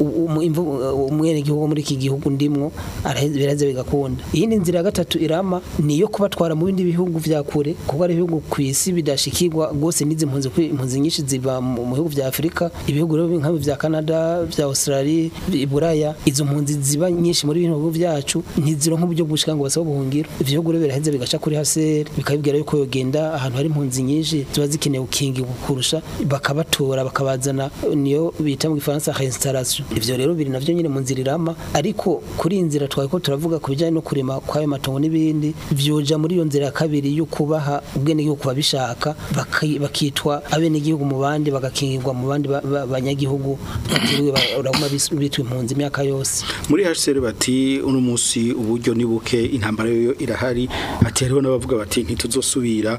umwenegihugu muri iki gihugu ndimwo biraze bigakunda iyindi nzira ya gatatu irama ni iyo kubatwara mu bindi bihugu vya kure kuko ari ibihugu ku isi bidashikirwa rwose n'izi mpunzi impunzi nyinshi ziva mu bihugu vya afurika ibihugu nk'abi vya canada vya australia buraya izo mpunzi ziba nyinshi muri bino bihugu byacu ntizironka uburyo bw'ushika ngo basabe ubuhungiro ivyo bihugu rero biraheze bigaca kuri haseri bikabibwira yuko yogenda ahantu hari impunzi nyinshi ziba zikeneye gukingirwa kurusha bakabatora bakabazana niyo bita mu gifaransa restauration ivyo rero biri navyo nyine mu nzira irama ariko kuri inzira twari ko turavuga ku bijyanye no kurema kw'ayo matongo n'ibindi vyoja muri iyo nzira ya kabiri yo kubaha ubwenegihugu babishaka bakitwa abenegihugu mu bandi bagakingirwa mu bandi banyagihugu batiriwe baraguma bitwa impunzi batanze imyaka yose muri HCR bati uno munsi uburyo ni intambara yo irahari ati hariho n'abavuga bati ntituzosubira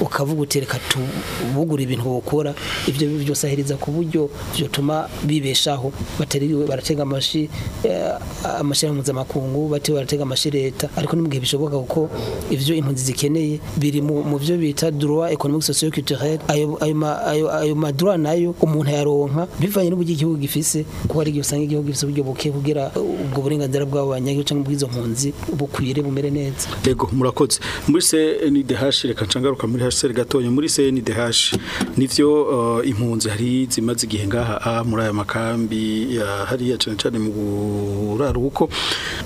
ukavuga utereka tubugura ibintu bakora ibyo byosahiriza ku buryo byotuma bibeshaho batariwe baratega amashi eh, amashyirahamwe mpuzamakungu batiwe baratega amashi leta ariko ni mu gihe bishoboka kuko ibyo impunzi zikeneye biri mu byo bita droit économique socio culturel ayo madura nayo umuntu yaronka bivanye n'uburyo igihugu gifise kuko ari usanga igihugu gifise uburyo buke kugira ubwo burenganzira bw'abo banyagihugu cyangwa ubw'izo mpunzi bukwire bumere neza yego murakoze muri CNDH reka ncangaruka muri HCR gatonya muri CNDH nivyo uh, impunzi hari zimaze igihe ngaha ah, muri aya makambi ya hariya cyane cyane mu uko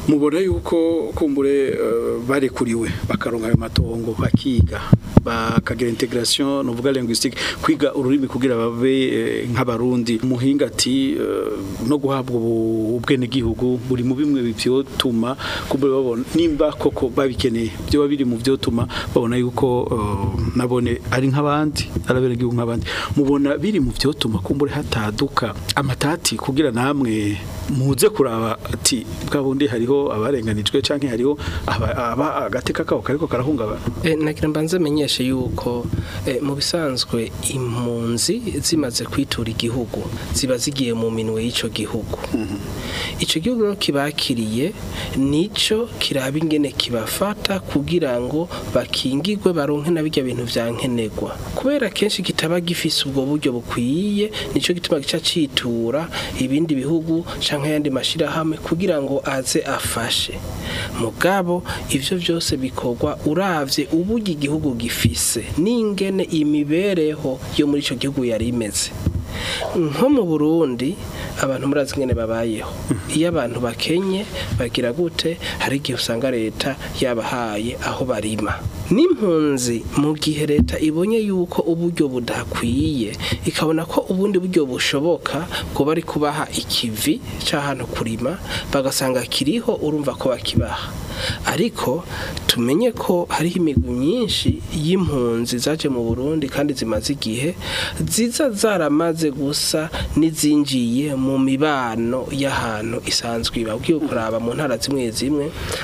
mubona yuko kumbure uh, barekuriwe bakaronka ayo matongo bakiga bakagira integration novuga linguistique kwiga ururimi kugira babe eh, nk'abarundi umuhinga ati eh, no guhabwa ubwenegihugu buri mu bimwe byotuma kubura babona nimba koko babikeneye byo biri mu byotuma babona yuko eh, nabone ari nk'abandi arabenegihugu nk'abandi mubona biri mu byotuma kumbure hataduka amatati kugira namwe muze kuraba ati bwabundi hariho abarenganijwe canke hariho aba agateka kawo kariko karahungabana eh nakira mbanze menyeshe yuko mu bisanzwe impunzi impunzi zimaze kwitura igihugu ziba zigiye mu minwe y'icyo gihugu mm-hmm. icyo gihugu rero kibakiriye nicyo kiraba ingene kibafata kugira ngo bakingirwe baronke na bijya bintu bya nkenerwa kubera kenshi kitaba gifise ubwo buryo bukwiye nicyo gituma gica citura ibindi bihugu cyangwa ayandi mashyirahamwe kugira ngo aze afashe mugabo ivyo byose bikorwa uravye uburyo igihugu gifise n'ingene imibereho yo muri ico gihugu gihugu yari imeze nko mu burundi abantu murazi ingene babayeho iyo abantu bakenye bagira gute hari igihe usanga leta yabahaye aho barima n'impunzi mu gihe leta ibonye yuko uburyo budakwiye ikabona ko ubundi buryo bushoboka ko bari kubaha ikivi cy'ahantu kurima bagasanga kiriho urumva ko bakibaha ariko tumenye ko hariho imigwi myinshi y'impunzi zaje mu burundi kandi zimaze igihe ziza zaramaze gusa n'izinjiye mu mibano y'ahantu isanzwe babwiye kuraba mu ntara zimwe zimwe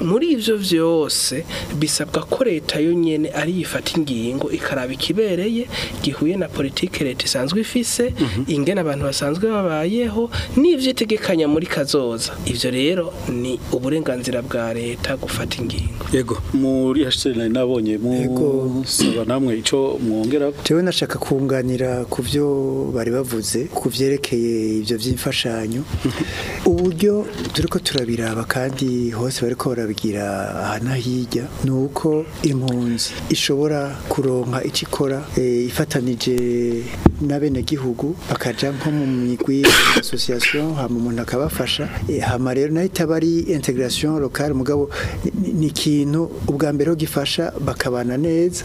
muri ivyo vyose bisabwa ko leta yo nyene ari yifata ingingo ikaraba ikibereye gihuye na politike leta isanzwe ifise mm ingene abantu basanzwe babayeho n'ivyo itegekanya muri kazoza ivyo rero ni uburenganzira bwa leta gufata ingingo yego muri hashtag nabonye mu ndabasaba namwe icyo mwongera tewe nashaka kunganira ku byo bari bavuze ku ibyo by'imfashanyo uburyo turi turabiraba kandi hose bari ko barabigira aha hirya impunzi ishobora kuronka icyo ikora e, ifatanije n'abenegihugu bakajya nko mu migwi asosiyasiyo hama umuntu akabafasha e, hama rero nayo itaba ari integarasiyo mugabo ni ikintu ubwa mbere ho gifasha bakabana neza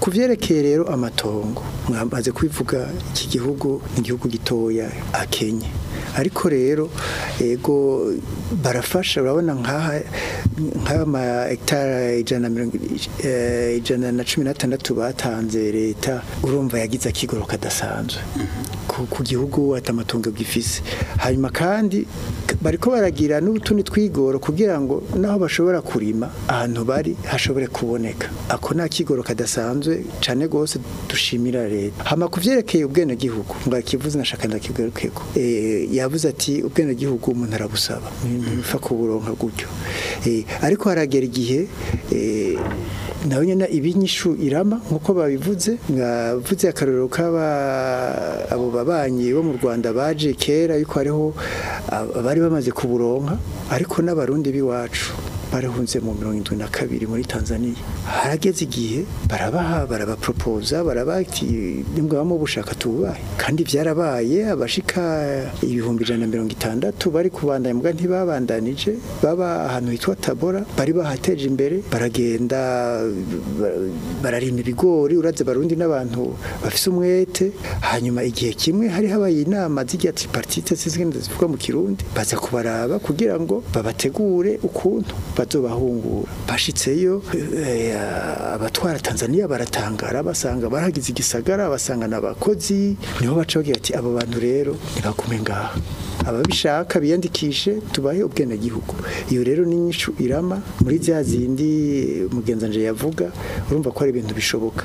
ku byerekeye rero amatongo mwamaze kubivuga iki gihugu ni igihugu gitoya akenye ariko rero ego barafasha urabona nk'aha nk'ama hegitari eh, ijana na cumi n'atandatu batanze leta urumva yagize akigoro kadasanzwe ku gihugu atamatungo gifise hanyuma kandi bariko baragira n'utundi twigoro kugira ngo naho bashobora kurima ahantu bari hashobore kuboneka ako nta kigoro kadasanzwe cyane rwose dushimira leta hama ku byerekeye ubwene ngo kivuze nashaka ndakigaruke ko eh, yavuze ati ubwenegihugu umuntu arabusaba ntibipfa kuburonka gutyo eh, ariko haragera igihe eh, nawe nyine ibinyishu irama nk'uko babivuze mwavuze akarorero k'aba abo babanyi bo mu rwanda baje kera yuko hariho abari bamaze kuburonka ariko n'abarundi b'iwacu barahunze mu mirongo irindwi na kabiri muri tanzania harageze igihe barabaha barabaporopoza barabati nimba baba bushaka tubahe kandi byarabaye abashika ibihumbi ijana na mirongo itandatu bari kubandanya mbwa ntibabandanije baba ahantu hitwa tabora bari bahateje imbere baragenda bararima ibigori uradze barundi n'abantu bafise umwete hanyuma igihe kimwe hari habaye inama z'irya tripartite zizwe zivuga mu kirundi baza kubaraba kugira ngo babategure ukuntu tubahungura bashitseyo eh, abatwara Tanzania baratangara basanga baragize igisagara basanga nabakozi niho baca bagira ati abo bantu rero ntibagume ngaha ababishaka biyandikishe tubahe ubwenegihugu iyo rero ni nyinshi irama muri bya zindi mugenzanje yavuga urumva ko ari ibintu bishoboka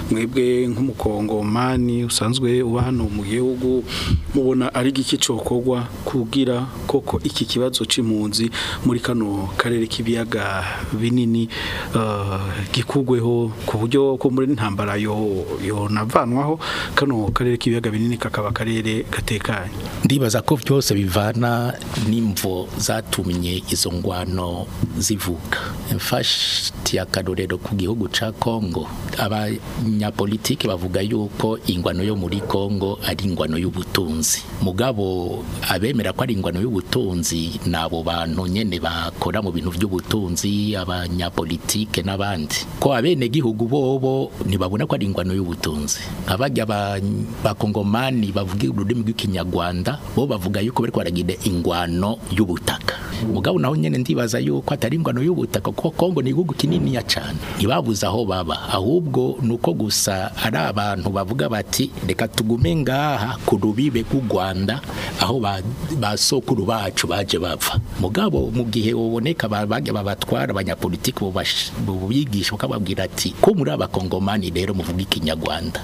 mwebwe nk'umukongo mani usanzwe uba hano mu gihugu mubona ari iki cyokorwa kugira koko iki kibazo cy'impunzi muri kano karere k'ibiyaga binini uh, gikugweho ku buryo ko muri yo yonavanwaho kano karere k'ibiyaga binini kakaba akarere gatekanye ndibaza ko byose bivana n'imvo zatumye izo ngwano zivuka imfashiti ya karorero ku gihugu gihugu ca Kongo abanyapolitiki bavuga yuko ingwano yo muri Kongo ari ingwano y'ubutunzi mugabo abemera ko ari ingwano y'ubutunzi nabo bantu nyene bakora mu bintu by'ubutunzi abanyapolitike n'abandi ko abene gihugu bobo ntibabona ko ari ingwano y'ubutunzi abajya bakongomani bavuga ururimi rw'ikinyarwanda bo bavuga yuko bariko baragira ingwano y'ubutaka mugabo naho nyene ndibaza yuko atari ingwano y'ubutaka kuko Kongo ni igihugu kinini ya cyane kubabuza aho baba ahubwo ni gusa ari abantu bavuga bati reka tugume ngaha ku rubibe rw'u rwanda aho ba sokuru bacu baje bava mugabo mu gihe uboneka bajya babatwara abanyapolitiki bubigisha bakababwira ati ko muri abakongomani rero muvuga ikinyarwanda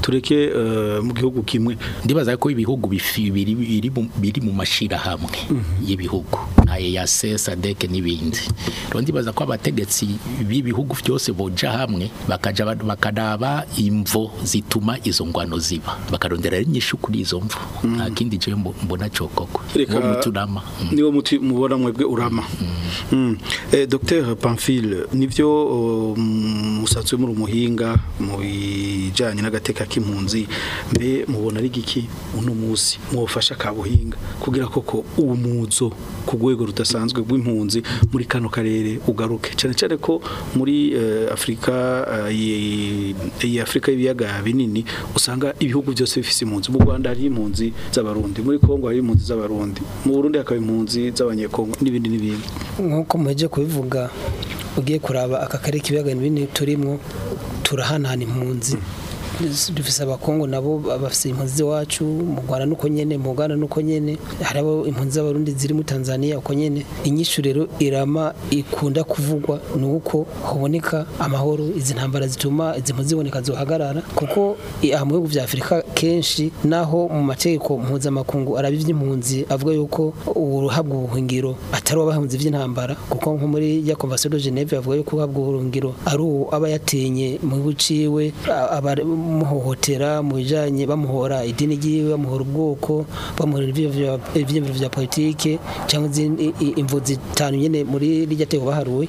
tureke eh, mu gihugu kimwe ndibaza ko ibihugu biri mu mashyirahamwe mhm. y'ibihugu ntayo ya sesa deke n'ibindi ndibaza ko abategetsi b'ibihugu byose boja hamwe baka bakajya bakanaba imvo zituma izo ngwano ziba bakarondera inyishu kuri izo mvo mm. nta kindi gihe mbona cyo koko reka muti urama mm. muti mubona mwebwe urama mm. eh, dr pamphile nibyo musatsi muri umuhinga mu bijyanye n'agateka k'impunzi mbe mubona ari giki uno munsi mwofasha kabuhinga kugira koko umuzo ku rwego rudasanzwe rw'impunzi muri kano karere ugaruke cyane cyane ko muri eh, afurika eh, iyi afurika y'ibiyaga binini usanga ibihugu byose bifite impunzi mu rwanda hari impunzi z'abarundi muri kongo hari impunzi z'abarundi mu burundi hakaba impunzi z'abanyekongo n'ibindi n'ibindi nk'uko mujye kubivuga ugiye kuraba aka karere k'ibiyaga binini turimo turahanahana impunzi dufise abakongo nabo bafise impunzi z'iwacu mu Rwanda nuko nyene mu Uganda nuko nyene hari abo impunzi z'abarundi ziri mu Tanzania uko nyene inyishu rero irama ikunda kuvugwa nuko haboneka amahoro izi ntambara zituma izi mpunzi ziboneka zohagarara kuko aha mu bihugu vya Afrika kenshi naho mu mategeko mpuzamakungu arabivye impunzi avuga yuko uruhabwa ubuhungiro atari wabahunzi vy'intambara kuko nko muri ya convention de Genève avuga yuko uhabwa ubuhungiro ari uwo aba yatinye mu buciwe bamuhohotera mu bijyanye bamuhora idini ryiwe bamuhora ubwoko bamuhora ibyiyumviro bya politiki cyangwa imvu zitanu nyine muri rijya teko baharuwe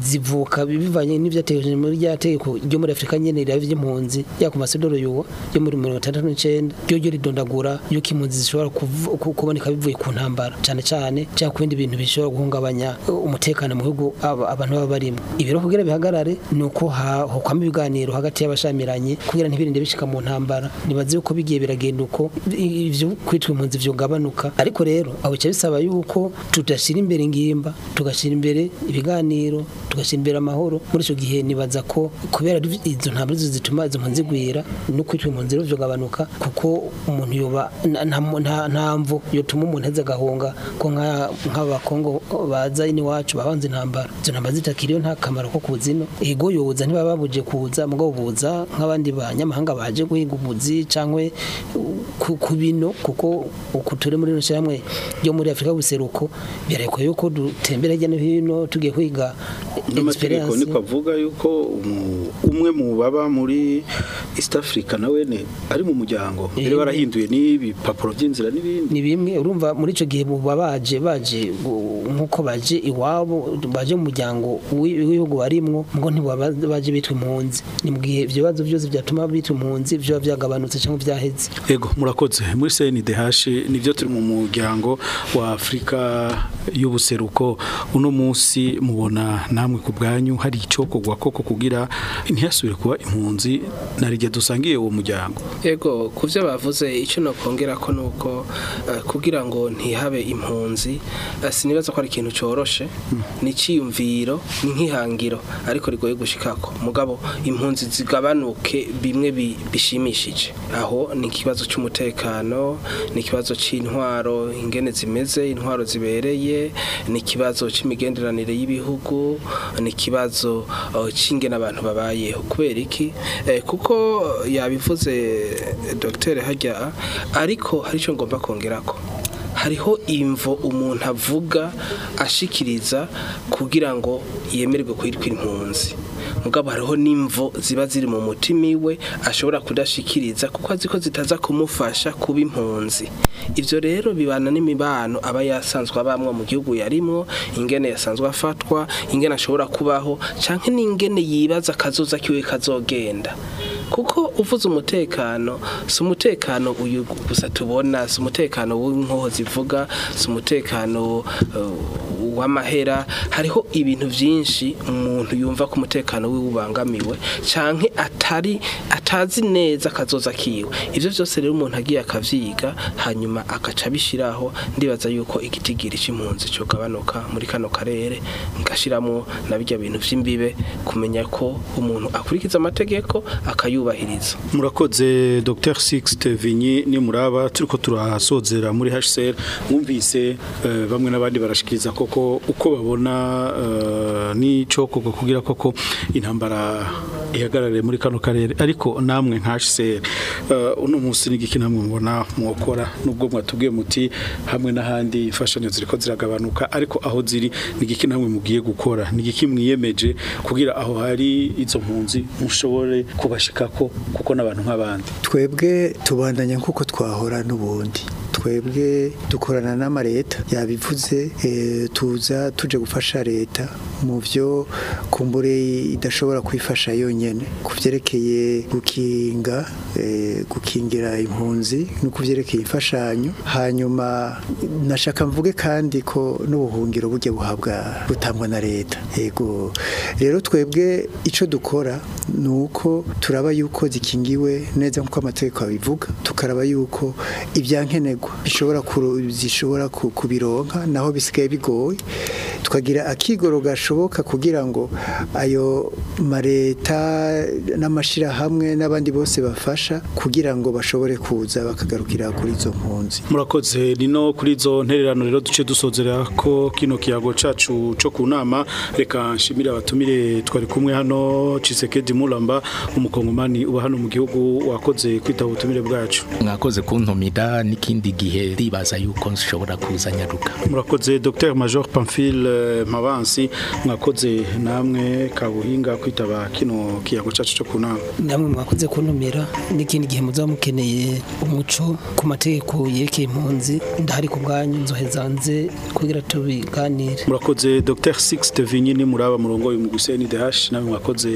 zivuka bivanye n'ibyateje muri rya teko ryo muri Afrika nyene rya vy'impunzi ya ku masedoro yuwa yo muri 1969 ryo ryo ridondagura yo kimpunzi zishobora kuboneka bivuye ku ntambara cyane cyane cya kwindi bintu bishobora guhungabanya uh, umutekano mu bihugu abantu baba barimo ibiro kugira bihagarare nuko hokwama ibiganiro hagati y'abashamiranye kugira ntibirinde bishika mu ntambara nibaze uko bigiye biragenda uko ivyo kwitwa impunzi vyo gabanuka ariko rero aho cyabisaba yuko tudashira imbere ngimba tugashira imbere ibiganiro tugashimbira amahoro muri icyo gihe nibaza ko kubera izo ntabwo arizo zituma izo mpunzi gwira no kwitwa impunzi rero byagabanuka kuko umuntu yoba nta mvu yotuma umuntu aza agahunga ko nk'abakongo baza iwacu babanze intambara izo ntambara zitakiriyo nta kamaro ko kuzino ego yoza ntibaba babuje kuza mugabo buza nk'abandi banyamahanga baje guhiga umuzi cyangwa ku bino kuko uku turi muri rusha hamwe yo muri Afrika buseruko birarekoye yuko dutembera hino tugiye kwiga n'amategeko niko avuga yuko umwe mu baba muri East Africa nawe ne ari mu muryango rero barahinduye n'ibipapuro by'inzira n'ibindi ni bimwe urumva muri icyo gihe buba baje baje nkuko baje iwabo baje mu muryango w'ibihugu barimwo ngo ntibabaje bitwa impunzi ni mu gihe ibyo bibazo byose byatuma bitwa impunzi byo byagabanutse cyangwa byaheze yego murakoze muri CNDH nibyo turi mu muryango wa Afrika y'ubuseruko uno munsi mubona na namwe ku bwanyu hari icokogwa koko kugira ntihasubire kuba impunzi na dusangiye uwo muryango yego ku byo bavuze icyo nakongera ko ni uko eh, kugira ngo ntihabe impunzi eh, sinibaza ko ari ikintu cyoroshe hmm. ni icyiyumviro ni nk'ihangiro ariko rigoye gushikako mugabo impunzi zigabanuke bimwe bishimishije aho ni ikibazo cy'umutekano ni ikibazo cy'intwaro ingene zimeze intwaro zibereye ni ikibazo cy'imigenderanire y'ibihugu ni ikibazo uh, cy'ingena abantu babaye kubera iki eh, kuko yabivuze dogiteri hajya ariko hari icyo ngomba kongera ko hariho imvo umuntu avuga ashikiriza kugira ngo yemerwe kwitwa impunzi mugabo hariho n'imvo ziba ziri mu mutima iwe ashobora kudashikiriza kuko azi ko zitaza kumufasha kuba impunzi ibyo rero bibana n'imibano aba yasanzwe abamwe mu gihugu yarimo ingene yasanzwe afatwa ingene ashobora kubaho cyangwa n'ingene yibaza akazoza kiwe kazogenda kuko uvuze umutekano si umutekano uyu gusa tubona si umutekano w'inkoho zivuga si umutekano uh, uw'amahera hariho ibintu byinshi umuntu yumva ku umutekano we ubangamiwe cyangwa atari atazi neza akazoza kiwe ibyo byose rero umuntu agiye akabyiga hanyuma agaca abishyiraho ndibaza yuko igitigiri cy'impunzi cyogabanuka muri kano karere ngashyiramo na bijya bintu by'imbibe kumenya ko umuntu akurikiza amategeko akayubahiriza murakoze dr sixte vinyi nimuraba turi ko turahasozera muri hcr mwumvise eh, bamwe n'abandi barashikiriza koko uko babona eh, n'icyo kugira koko intambara ihagarariye muri kano karere ariko namwe nka hcr eh, uno munsi n'igiki namwe mubona mwokora nubwo mwatubwiye muti hamwe n'ahandi imfashanyo ziriko ziragabanuka ariko aho ziri n'igiki namwe mugiye gukora n'igiki mwiyemeje kugira aho hari izo mpunzi mushobore kubashikako kuko n'abantu nk'abandi twebwe tubandanya nk'uko twahora n'ubundi twebwe dukorana n'amareta yabivuze eh, tuza tuje gufasha leta mu byo kumbure idashobora kwifasha yonyine ku gukinga eh, gukingira impunzi no ku ifashanyo hanyuma nashaka mvuge kandi ko n'ubuhungiro bujya buhabwa butangwa na leta yego rero twebwe icyo dukora nuko turaba yuko zikingiwe neza nk'uko amategeko abivuga tukaraba yuko ibyankenerwa bishobora zishobora kubironka naho bisigaye bigoye tukagira akigoro gashoboka kugira ngo ayo mareta n'amashyirahamwe n'abandi bose bafasha kugira ngo bashobore kuza bakagarukira kuri izo mpunzi murakoze ni no kuri izo ntererano rero duce dusozera ko kino kiyago cacu cyo kunama reka nshimire abatumire twari kumwe hano cisekedi mulamba umukongomani uba hano mu gihugu wakoze kwita ubutumire bwacu mwakoze kuntumida n'ikindi igihe ribaza yuko nshobora kuzanyaruka murakoze Dr Major Pamphile eh, Mabansi mwakoze namwe kabuhinga kwitaba kino kiyago cyacu cyo kunama namwe mwakoze kuntumira n'ikindi gihe muzaba mukeneye umuco ku mateko yerekeye impunzi ndahari ku bwanyu nzohezanze kugira tubiganire murakoze Dr Sixte Vinyini muraba murongo uyu muguseni DH namwe mwakoze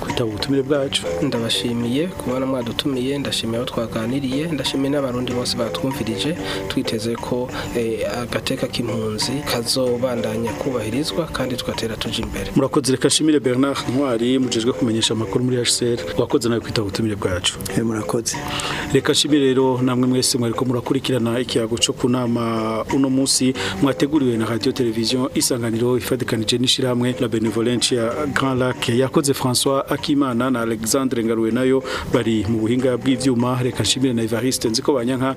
kwitaba ubutumire bwacu ndabashimiye kubona mwadutumiye ndashimiye aho twaganiriye ndashimiye n'abarundi bose batwumviriye twubahirije twiteze ko eh, agateka k'impunzi kazobandanya kubahirizwa kandi tugatera tujya imbere murakoze reka shimire bernard ntwari mujejwe kumenyesha amakuru muri hcr wakoze nawe kwita ubutumire bwacu eh, murakoze reka shimire rero namwe mwese mwariko murakurikirana ikiyago cyo ku nama uno munsi mwateguriwe na radio televiziyo isanganiro ifatikanije n'ishirahamwe la benevolence ya Grand Lac yakoze François Akimana na Alexandre Ngaruwe nayo bari mu buhinga bw'ivyuma reka shimire na nzi nziko banyanka